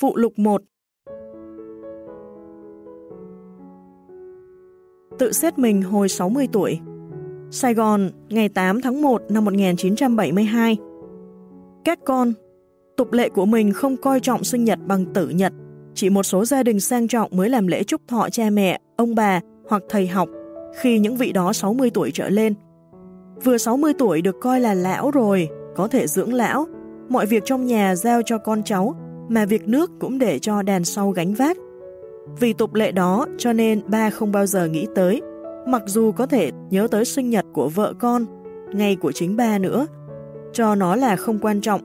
Phụ lục 1 Tự xét mình hồi 60 tuổi. Sài Gòn, ngày 8 tháng 1 năm 1972 Các con, tục lệ của mình không coi trọng sinh nhật bằng tử nhật chỉ một số gia đình sang trọng mới làm lễ chúc thọ cha mẹ, ông bà hoặc thầy học khi những vị đó 60 tuổi trở lên. Vừa 60 tuổi được coi là lão rồi, có thể dưỡng lão, mọi việc trong nhà giao cho con cháu, mà việc nước cũng để cho đàn sau gánh vác. Vì tục lệ đó cho nên ba không bao giờ nghĩ tới, mặc dù có thể nhớ tới sinh nhật của vợ con, ngày của chính ba nữa, cho nó là không quan trọng.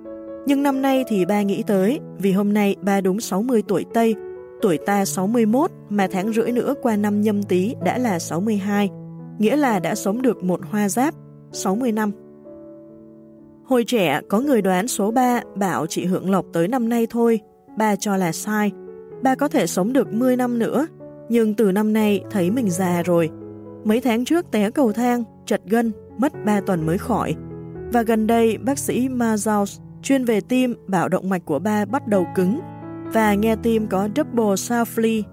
Nhưng năm nay thì ba nghĩ tới, vì hôm nay ba đúng 60 tuổi Tây, tuổi ta 61 mà tháng rưỡi nữa qua năm nhâm tý đã là 62, nghĩa là đã sống được một hoa giáp, 60 năm. Hồi trẻ có người đoán số 3 bảo chị hưởng lộc tới năm nay thôi, ba cho là sai. Ba có thể sống được 10 năm nữa, nhưng từ năm nay thấy mình già rồi. Mấy tháng trước té cầu thang, chật gân, mất 3 tuần mới khỏi. Và gần đây bác sĩ Mazaus chuyên về tim bảo động mạch của ba bắt đầu cứng và nghe tim có double softly.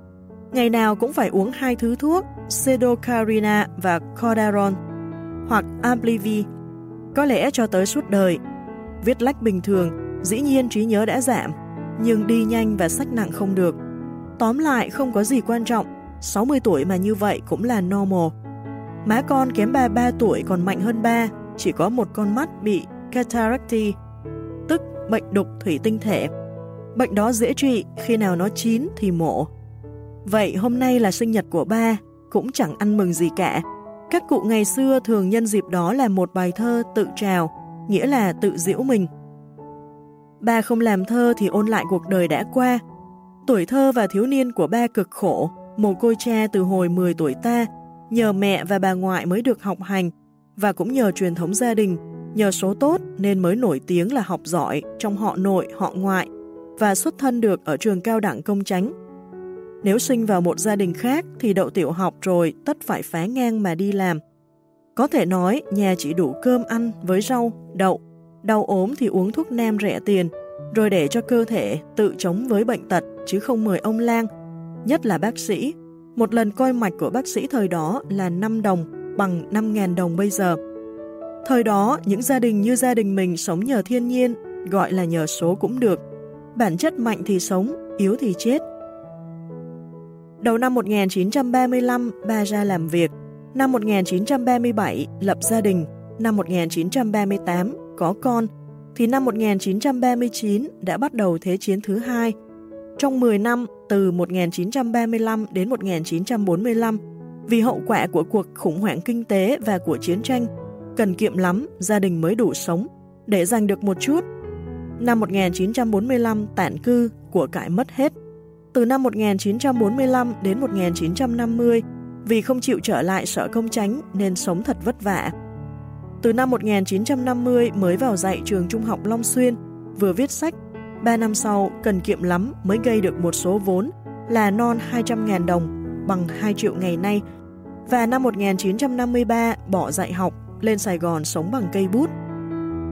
Ngày nào cũng phải uống hai thứ thuốc, Sedocarina và Cordaron hoặc Amplivi có lẽ cho tới suốt đời. Viết lách bình thường, dĩ nhiên trí nhớ đã giảm, nhưng đi nhanh và sách nặng không được. Tóm lại không có gì quan trọng, 60 tuổi mà như vậy cũng là normal. Má con kém ba 3 tuổi còn mạnh hơn ba, chỉ có một con mắt bị cataracty, tức bệnh đục thủy tinh thể. Bệnh đó dễ trị, khi nào nó chín thì mổ. Vậy hôm nay là sinh nhật của ba, cũng chẳng ăn mừng gì cả, các cụ ngày xưa thường nhân dịp đó là một bài thơ tự trào, nghĩa là tự diễu mình. Ba không làm thơ thì ôn lại cuộc đời đã qua. Tuổi thơ và thiếu niên của ba cực khổ, mồ côi cha từ hồi 10 tuổi ta, nhờ mẹ và bà ngoại mới được học hành, và cũng nhờ truyền thống gia đình, nhờ số tốt nên mới nổi tiếng là học giỏi trong họ nội, họ ngoại, và xuất thân được ở trường cao đẳng công chánh nếu sinh vào một gia đình khác thì đậu tiểu học rồi tất phải phá ngang mà đi làm. Có thể nói nhà chỉ đủ cơm ăn với rau, đậu, đau ốm thì uống thuốc nam rẻ tiền, rồi để cho cơ thể tự chống với bệnh tật chứ không mời ông lang, nhất là bác sĩ. Một lần coi mạch của bác sĩ thời đó là 5 đồng bằng 5.000 đồng bây giờ. Thời đó, những gia đình như gia đình mình sống nhờ thiên nhiên, gọi là nhờ số cũng được. Bản chất mạnh thì sống, yếu thì chết, Đầu năm 1935, bà ra làm việc. Năm 1937, lập gia đình. Năm 1938, có con. Thì năm 1939 đã bắt đầu Thế chiến thứ hai. Trong 10 năm, từ 1935 đến 1945, vì hậu quả của cuộc khủng hoảng kinh tế và của chiến tranh, cần kiệm lắm, gia đình mới đủ sống, để giành được một chút. Năm 1945 tản cư, của cải mất hết, từ năm 1945 đến 1950 vì không chịu trở lại sở công tránh nên sống thật vất vả. Từ năm 1950 mới vào dạy trường trung học Long Xuyên, vừa viết sách, 3 năm sau cần kiệm lắm mới gây được một số vốn là non 200.000 đồng bằng 2 triệu ngày nay và năm 1953 bỏ dạy học lên Sài Gòn sống bằng cây bút.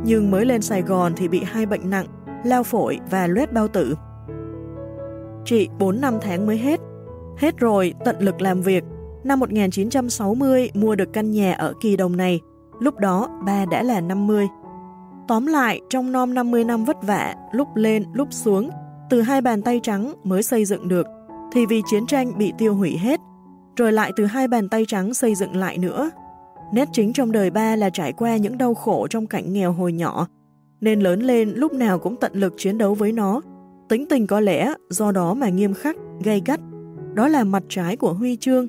Nhưng mới lên Sài Gòn thì bị hai bệnh nặng, lao phổi và loét bao tử trị 4 năm tháng mới hết. Hết rồi, tận lực làm việc. Năm 1960 mua được căn nhà ở kỳ đồng này, lúc đó ba đã là 50. Tóm lại, trong non 50 năm vất vả, lúc lên, lúc xuống, từ hai bàn tay trắng mới xây dựng được, thì vì chiến tranh bị tiêu hủy hết, rồi lại từ hai bàn tay trắng xây dựng lại nữa. Nét chính trong đời ba là trải qua những đau khổ trong cảnh nghèo hồi nhỏ, nên lớn lên lúc nào cũng tận lực chiến đấu với nó, Tính tình có lẽ do đó mà nghiêm khắc, gay gắt, đó là mặt trái của huy chương.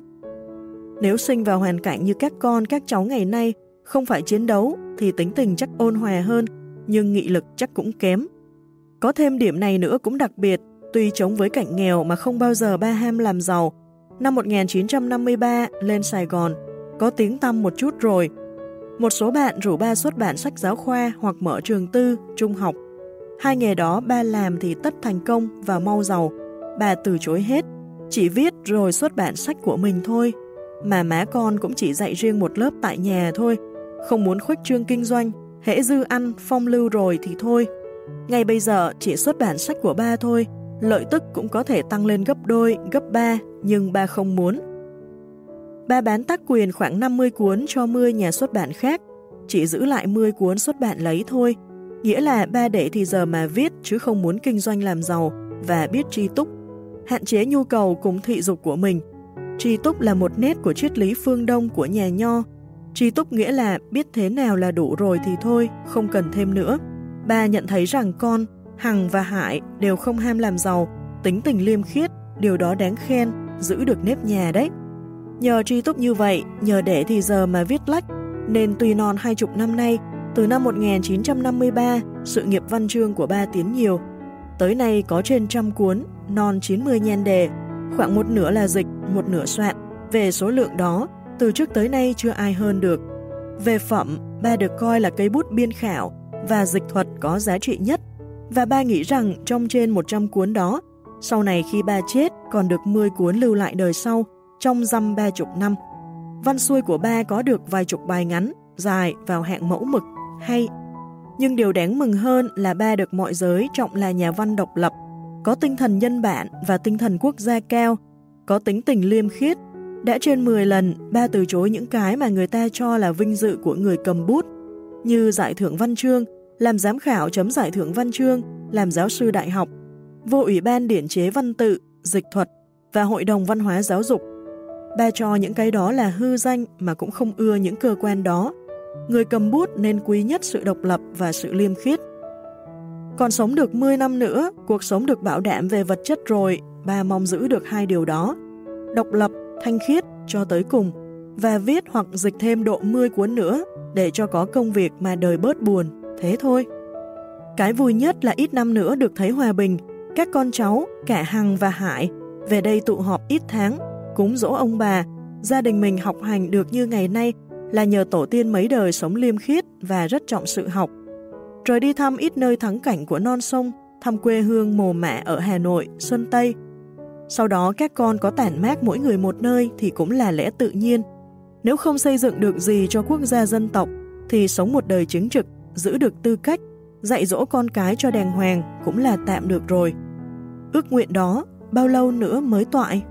Nếu sinh vào hoàn cảnh như các con, các cháu ngày nay, không phải chiến đấu thì tính tình chắc ôn hòa hơn, nhưng nghị lực chắc cũng kém. Có thêm điểm này nữa cũng đặc biệt, tuy chống với cảnh nghèo mà không bao giờ ba ham làm giàu. Năm 1953 lên Sài Gòn, có tiếng tăm một chút rồi. Một số bạn rủ ba xuất bản sách giáo khoa hoặc mở trường tư, trung học Hai nghề đó ba làm thì tất thành công và mau giàu. Bà từ chối hết, chỉ viết rồi xuất bản sách của mình thôi. Mà má con cũng chỉ dạy riêng một lớp tại nhà thôi, không muốn khuếch trương kinh doanh, hễ dư ăn, phong lưu rồi thì thôi. Ngay bây giờ chỉ xuất bản sách của ba thôi, lợi tức cũng có thể tăng lên gấp đôi, gấp ba, nhưng ba không muốn. Ba bán tác quyền khoảng 50 cuốn cho 10 nhà xuất bản khác, chỉ giữ lại 10 cuốn xuất bản lấy thôi. Nghĩa là ba để thì giờ mà viết chứ không muốn kinh doanh làm giàu và biết tri túc. Hạn chế nhu cầu cùng thị dục của mình. Tri túc là một nét của triết lý phương Đông của nhà nho. Tri túc nghĩa là biết thế nào là đủ rồi thì thôi, không cần thêm nữa. Ba nhận thấy rằng con, Hằng và Hải đều không ham làm giàu, tính tình liêm khiết, điều đó đáng khen, giữ được nếp nhà đấy. Nhờ tri túc như vậy, nhờ để thì giờ mà viết lách, nên tuy non hai chục năm nay, từ năm 1953, sự nghiệp văn chương của ba tiến nhiều. Tới nay có trên trăm cuốn, non 90 nhan đề, khoảng một nửa là dịch, một nửa soạn. Về số lượng đó, từ trước tới nay chưa ai hơn được. Về phẩm, ba được coi là cây bút biên khảo và dịch thuật có giá trị nhất, và ba nghĩ rằng trong trên 100 cuốn đó, sau này khi ba chết còn được 10 cuốn lưu lại đời sau, trong dăm ba chục năm. Văn xuôi của ba có được vài chục bài ngắn, dài vào hạng mẫu mực, hay. Nhưng điều đáng mừng hơn là ba được mọi giới trọng là nhà văn độc lập, có tinh thần nhân bản và tinh thần quốc gia cao, có tính tình liêm khiết. Đã trên 10 lần, ba từ chối những cái mà người ta cho là vinh dự của người cầm bút, như giải thưởng văn chương, làm giám khảo chấm giải thưởng văn chương, làm giáo sư đại học, vô ủy ban điển chế văn tự, dịch thuật và hội đồng văn hóa giáo dục Ba cho những cái đó là hư danh mà cũng không ưa những cơ quan đó. Người cầm bút nên quý nhất sự độc lập và sự liêm khiết. Còn sống được 10 năm nữa, cuộc sống được bảo đảm về vật chất rồi, bà mong giữ được hai điều đó. Độc lập, thanh khiết cho tới cùng, và viết hoặc dịch thêm độ 10 cuốn nữa để cho có công việc mà đời bớt buồn, thế thôi. Cái vui nhất là ít năm nữa được thấy hòa bình, các con cháu, cả Hằng và Hải, về đây tụ họp ít tháng cúng dỗ ông bà, gia đình mình học hành được như ngày nay là nhờ tổ tiên mấy đời sống liêm khiết và rất trọng sự học. Rồi đi thăm ít nơi thắng cảnh của non sông, thăm quê hương mồ mẹ ở Hà Nội, Xuân Tây. Sau đó các con có tản mát mỗi người một nơi thì cũng là lẽ tự nhiên. Nếu không xây dựng được gì cho quốc gia dân tộc, thì sống một đời chứng trực, giữ được tư cách, dạy dỗ con cái cho đàng hoàng cũng là tạm được rồi. Ước nguyện đó, bao lâu nữa mới toại?